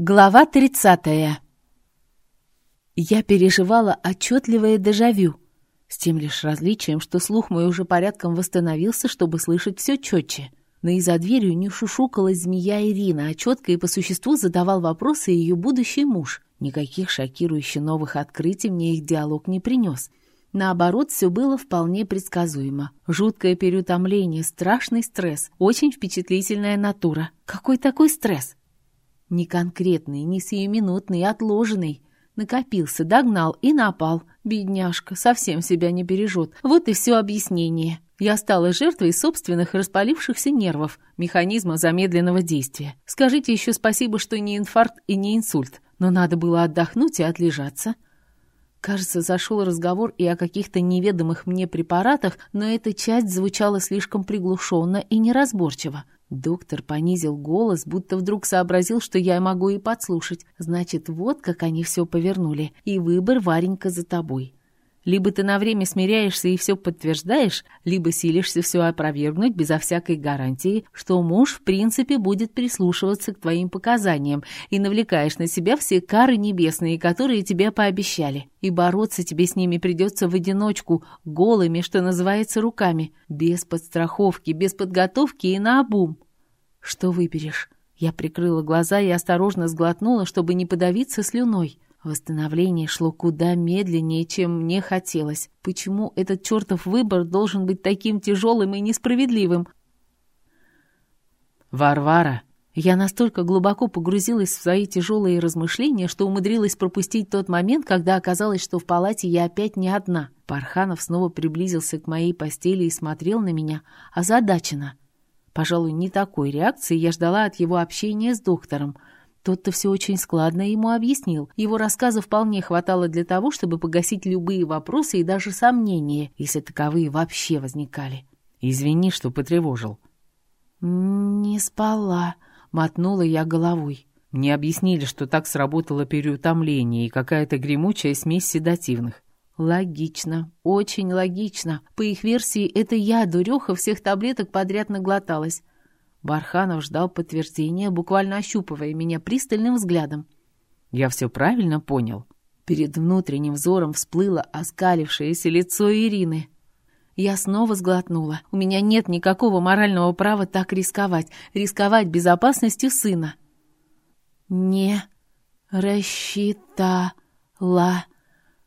Глава 30. Я переживала отчетливое дежавю, с тем лишь различием, что слух мой уже порядком восстановился, чтобы слышать все четче. Но и за дверью не шушукалась змея Ирина, а четко и по существу задавал вопросы ее будущий муж. Никаких шокирующих новых открытий мне их диалог не принес. Наоборот, все было вполне предсказуемо. Жуткое переутомление, страшный стресс, очень впечатлительная натура. Какой такой стресс? Не конкретный, не сиюминутный, отложенный. Накопился, догнал и напал. Бедняжка, совсем себя не бережет. Вот и все объяснение. Я стала жертвой собственных распалившихся нервов, механизма замедленного действия. Скажите еще спасибо, что не инфаркт и не инсульт, но надо было отдохнуть и отлежаться. Кажется, зашел разговор и о каких-то неведомых мне препаратах, но эта часть звучала слишком приглушенно и неразборчиво. Доктор понизил голос, будто вдруг сообразил, что я могу и подслушать. Значит, вот как они все повернули. И выбор, Варенька, за тобой. Либо ты на время смиряешься и все подтверждаешь, либо силишься все опровергнуть безо всякой гарантии, что муж в принципе будет прислушиваться к твоим показаниям и навлекаешь на себя все кары небесные, которые тебе пообещали. И бороться тебе с ними придется в одиночку, голыми, что называется, руками, без подстраховки, без подготовки и наобум. Что выберешь? Я прикрыла глаза и осторожно сглотнула, чтобы не подавиться слюной. Восстановление шло куда медленнее, чем мне хотелось. Почему этот чертов выбор должен быть таким тяжелым и несправедливым? «Варвара!» Я настолько глубоко погрузилась в свои тяжелые размышления, что умудрилась пропустить тот момент, когда оказалось, что в палате я опять не одна. Парханов снова приблизился к моей постели и смотрел на меня озадаченно. Пожалуй, не такой реакции я ждала от его общения с доктором — тот-то все очень складно ему объяснил. Его рассказа вполне хватало для того, чтобы погасить любые вопросы и даже сомнения, если таковые вообще возникали. «Извини, что потревожил». «Не спала», — мотнула я головой. Мне объяснили, что так сработало переутомление и какая-то гремучая смесь седативных. Логично, очень логично. По их версии, это я, дуреха, всех таблеток подряд наглоталась. Барханов ждал подтверждения, буквально ощупывая меня пристальным взглядом. «Я все правильно понял?» Перед внутренним взором всплыло оскалившееся лицо Ирины. Я снова сглотнула. У меня нет никакого морального права так рисковать, рисковать безопасностью сына. «Не рассчитала»,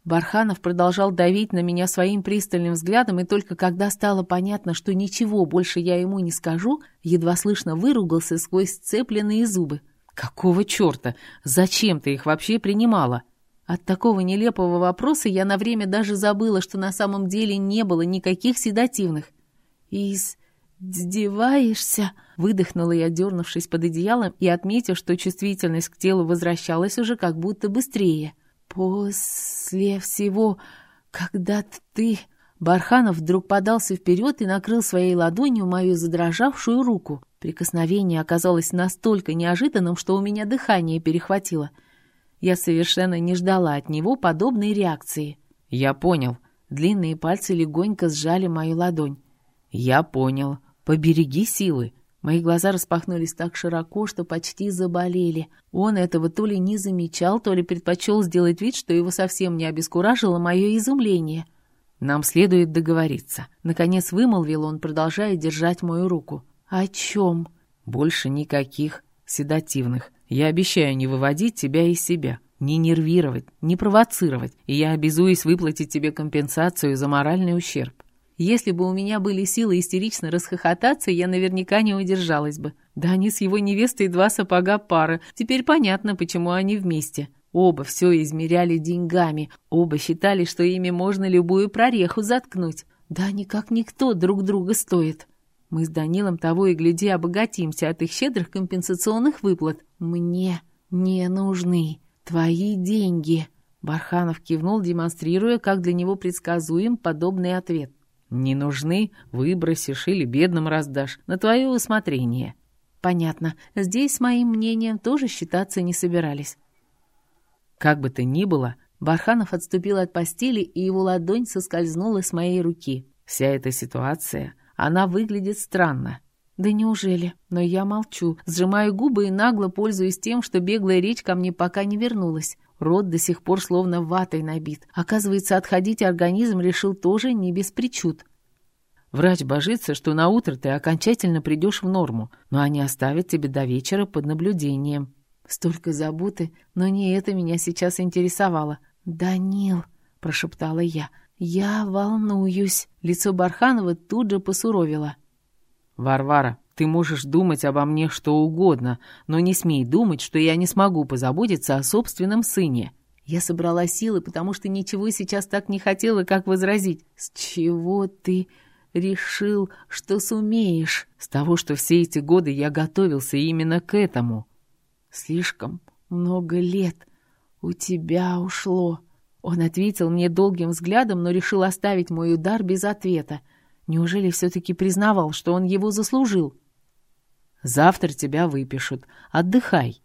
Барханов продолжал давить на меня своим пристальным взглядом, и только когда стало понятно, что ничего больше я ему не скажу, едва слышно выругался сквозь сцепленные зубы. «Какого черта? Зачем ты их вообще принимала?» От такого нелепого вопроса я на время даже забыла, что на самом деле не было никаких седативных. «Издеваешься?» — выдохнула я, дернувшись под одеялом и отметив, что чувствительность к телу возвращалась уже как будто быстрее. «После всего, когда ты...» Барханов вдруг подался вперед и накрыл своей ладонью мою задрожавшую руку. Прикосновение оказалось настолько неожиданным, что у меня дыхание перехватило. Я совершенно не ждала от него подобной реакции. «Я понял». Длинные пальцы легонько сжали мою ладонь. «Я понял. Побереги силы. Мои глаза распахнулись так широко, что почти заболели. Он этого то ли не замечал, то ли предпочел сделать вид, что его совсем не обескуражило мое изумление. «Нам следует договориться». Наконец вымолвил он, продолжая держать мою руку. «О чем?» «Больше никаких седативных. Я обещаю не выводить тебя из себя, не нервировать, не провоцировать, и я обязуюсь выплатить тебе компенсацию за моральный ущерб. Если бы у меня были силы истерично расхохотаться, я наверняка не удержалась бы. Да они с его невестой два сапога пара. Теперь понятно, почему они вместе. Оба все измеряли деньгами. Оба считали, что ими можно любую прореху заткнуть. Да они как никто друг друга стоят. Мы с Данилом того и гляди обогатимся от их щедрых компенсационных выплат. Мне не нужны твои деньги. Барханов кивнул, демонстрируя, как для него предсказуем подобный ответ. Не нужны, выбросишь или бедным раздашь, на твое усмотрение. Понятно, здесь с моим мнением тоже считаться не собирались. Как бы то ни было, Барханов отступил от постели, и его ладонь соскользнула с моей руки. Вся эта ситуация, она выглядит странно. Да неужели? Но я молчу, сжимаю губы и нагло пользуюсь тем, что беглая речь ко мне пока не вернулась. Рот до сих пор словно ватой набит. Оказывается, отходить организм решил тоже не без причуд. Врач божится, что на утро ты окончательно придешь в норму, но они оставят тебя до вечера под наблюдением. Столько заботы, но не это меня сейчас интересовало. «Данил», — прошептала я, — «я волнуюсь». Лицо Барханова тут же посуровило. «Варвара, ты можешь думать обо мне что угодно, но не смей думать, что я не смогу позаботиться о собственном сыне». Я собрала силы, потому что ничего сейчас так не хотела, как возразить. «С чего ты решил, что сумеешь?» «С того, что все эти годы я готовился именно к этому». «Слишком много лет у тебя ушло». Он ответил мне долгим взглядом, но решил оставить мой удар без ответа. Неужели все-таки признавал, что он его заслужил? «Завтра тебя выпишут. Отдыхай».